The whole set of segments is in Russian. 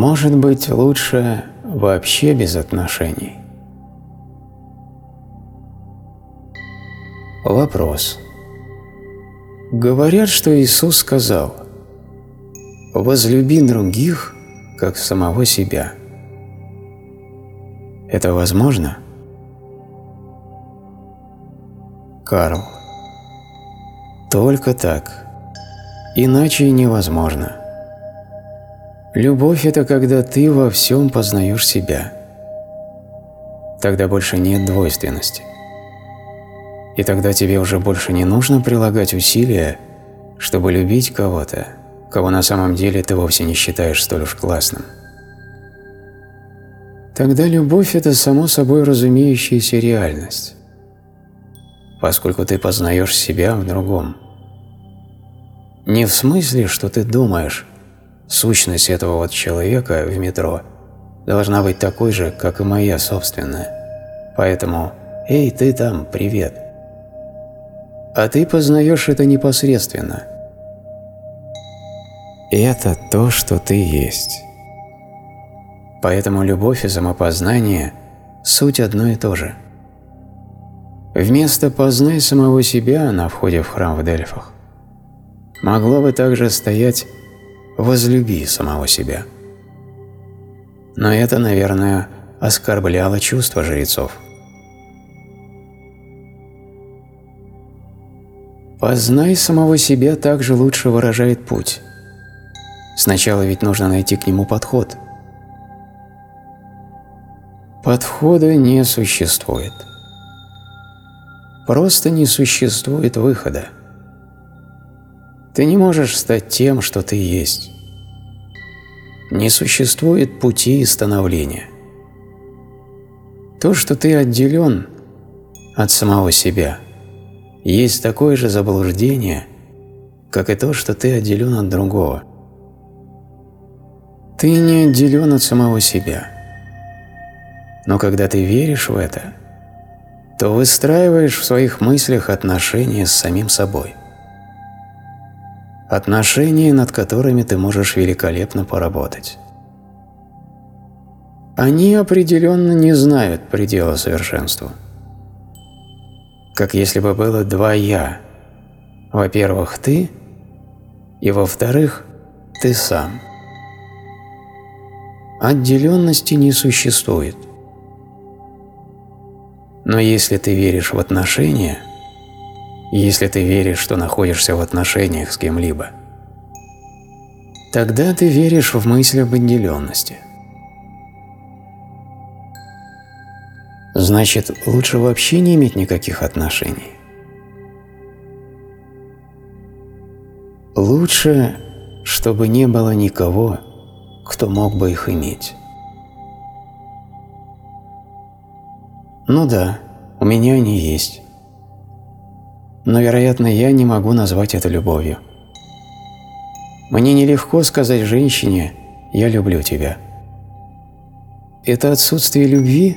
Может быть, лучше вообще без отношений. Вопрос. Говорят, что Иисус сказал «Возлюби других, как самого себя». Это возможно? Карл. Только так. Иначе невозможно. Любовь – это когда ты во всем познаешь себя. Тогда больше нет двойственности. И тогда тебе уже больше не нужно прилагать усилия, чтобы любить кого-то, кого на самом деле ты вовсе не считаешь столь уж классным. Тогда любовь – это само собой разумеющаяся реальность, поскольку ты познаешь себя в другом. Не в смысле, что ты думаешь, Сущность этого вот человека в метро должна быть такой же, как и моя собственная. Поэтому «Эй, ты там, привет!» А ты познаешь это непосредственно. Это то, что ты есть. Поэтому любовь и самопознание – суть одно и то же. Вместо «познай самого себя» на входе в храм в Дельфах могло бы также стоять возлюби самого себя. Но это, наверное, оскорбляло чувства жрецов. Познай самого себя также лучше выражает путь. Сначала ведь нужно найти к нему подход. Подхода не существует. Просто не существует выхода. Ты не можешь стать тем, что ты есть. Не существует пути становления. То, что ты отделен от самого себя, есть такое же заблуждение, как и то, что ты отделен от другого. Ты не отделен от самого себя. Но когда ты веришь в это, то выстраиваешь в своих мыслях отношения с самим собой отношения, над которыми ты можешь великолепно поработать. Они определенно не знают предела совершенства. Как если бы было два «я». Во-первых, ты, и во-вторых, ты сам. Отделенности не существует. Но если ты веришь в отношения – если ты веришь, что находишься в отношениях с кем-либо. Тогда ты веришь в мысль об отделенности. Значит, лучше вообще не иметь никаких отношений. Лучше, чтобы не было никого, кто мог бы их иметь. Ну да, у меня они есть но, вероятно, я не могу назвать это любовью. Мне нелегко сказать женщине «я люблю тебя». Это отсутствие любви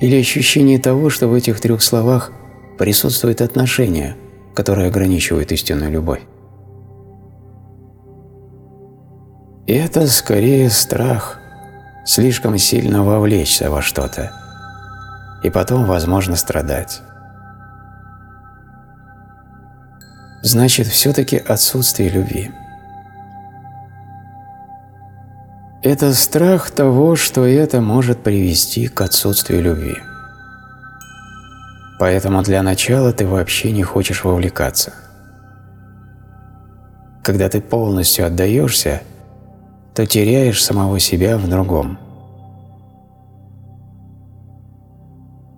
или ощущение того, что в этих трех словах присутствует отношение, которое ограничивает истинную любовь. это скорее страх слишком сильно вовлечься во что-то и потом, возможно, страдать. Значит все-таки отсутствие любви. Это страх того, что это может привести к отсутствию любви. Поэтому для начала ты вообще не хочешь вовлекаться. Когда ты полностью отдаешься, то теряешь самого себя в другом.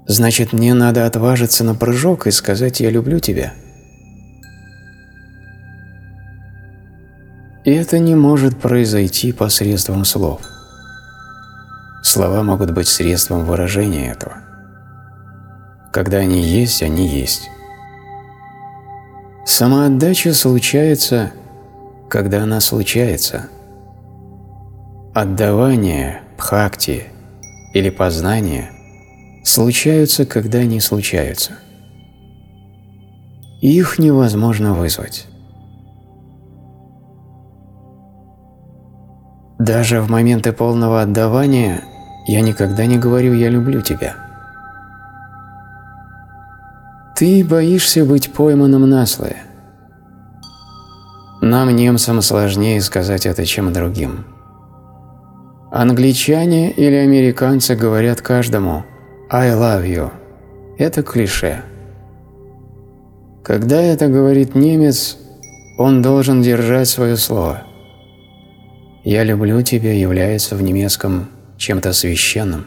Значит, мне надо отважиться на прыжок и сказать «я люблю тебя». Это не может произойти посредством слов. Слова могут быть средством выражения этого. Когда они есть, они есть. Самоотдача случается, когда она случается. Отдавание, бхакти или познание случаются, когда они случаются. Их невозможно вызвать. Даже в моменты полного отдавания я никогда не говорю «я люблю тебя». Ты боишься быть пойманным на слове. Нам, немцам, сложнее сказать это, чем другим. Англичане или американцы говорят каждому «I love you». Это клише. Когда это говорит немец, он должен держать свое слово. «Я люблю тебя» является в немецком чем-то священным.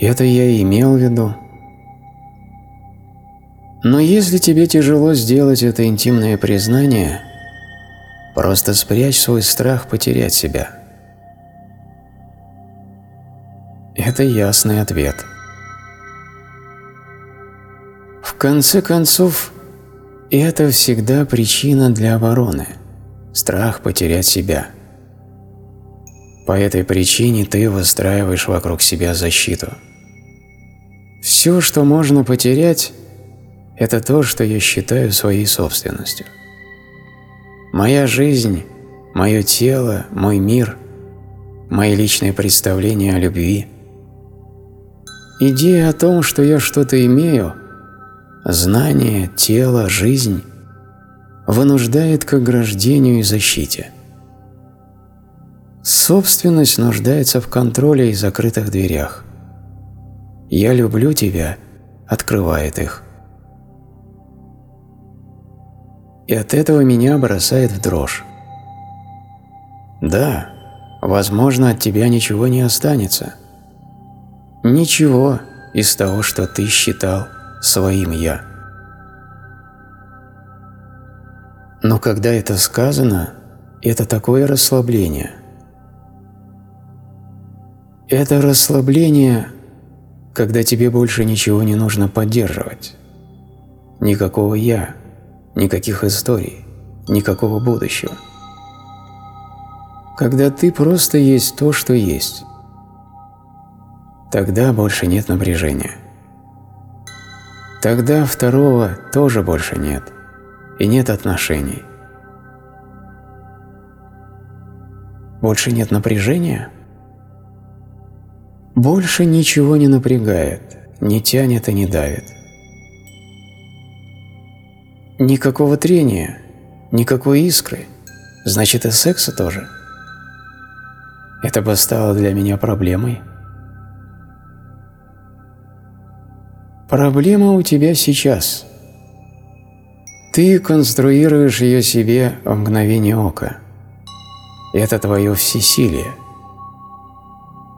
Это я и имел в виду. Но если тебе тяжело сделать это интимное признание, просто спрячь свой страх потерять себя. Это ясный ответ. В конце концов, это всегда причина для обороны – страх потерять себя. По этой причине ты выстраиваешь вокруг себя защиту. Все, что можно потерять, это то, что я считаю своей собственностью. Моя жизнь, мое тело, мой мир, мои личные представления о любви. Идея о том, что я что-то имею, знание, тело, жизнь, вынуждает к ограждению и защите. Собственность нуждается в контроле и закрытых дверях. «Я люблю тебя» открывает их. и от этого меня бросает в дрожь. Да, возможно, от тебя ничего не останется. Ничего из того, что ты считал своим «я». Но когда это сказано, это такое расслабление. Это расслабление, когда тебе больше ничего не нужно поддерживать. Никакого «я», никаких историй, никакого будущего. Когда ты просто есть то, что есть, тогда больше нет напряжения. Тогда второго тоже больше нет, и нет отношений. Больше нет напряжения? Больше ничего не напрягает, не тянет и не давит. Никакого трения, никакой искры. Значит, и секса тоже. Это бы стало для меня проблемой. Проблема у тебя сейчас. Ты конструируешь ее себе в мгновение ока. Это твое всесилие.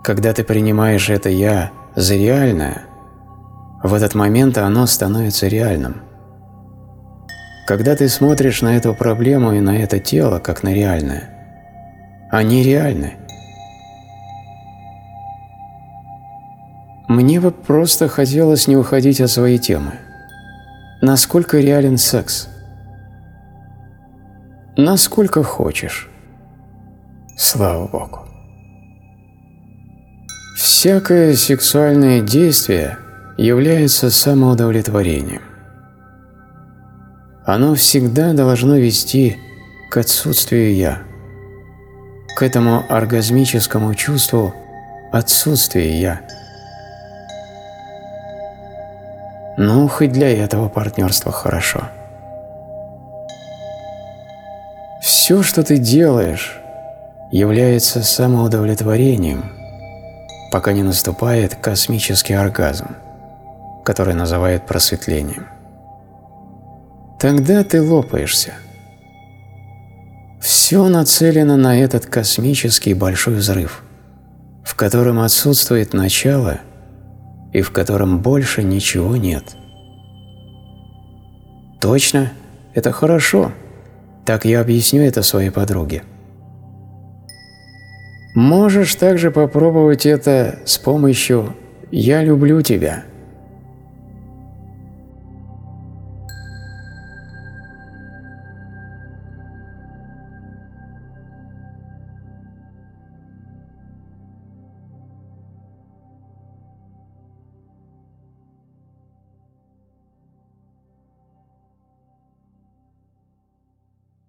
Когда ты принимаешь это «я» за реальное, в этот момент оно становится реальным. Когда ты смотришь на эту проблему и на это тело, как на реальное, они реальны. Мне бы просто хотелось не уходить от своей темы. Насколько реален секс? Насколько хочешь. Слава Богу. Всякое сексуальное действие является самоудовлетворением оно всегда должно вести к отсутствию «я», к этому оргазмическому чувству отсутствия «я». Ну, хоть для этого партнерства хорошо. Все, что ты делаешь, является самоудовлетворением, пока не наступает космический оргазм, который называют просветлением. Тогда ты лопаешься. Все нацелено на этот космический большой взрыв, в котором отсутствует начало и в котором больше ничего нет. Точно, это хорошо. Так я объясню это своей подруге. Можешь также попробовать это с помощью «Я люблю тебя»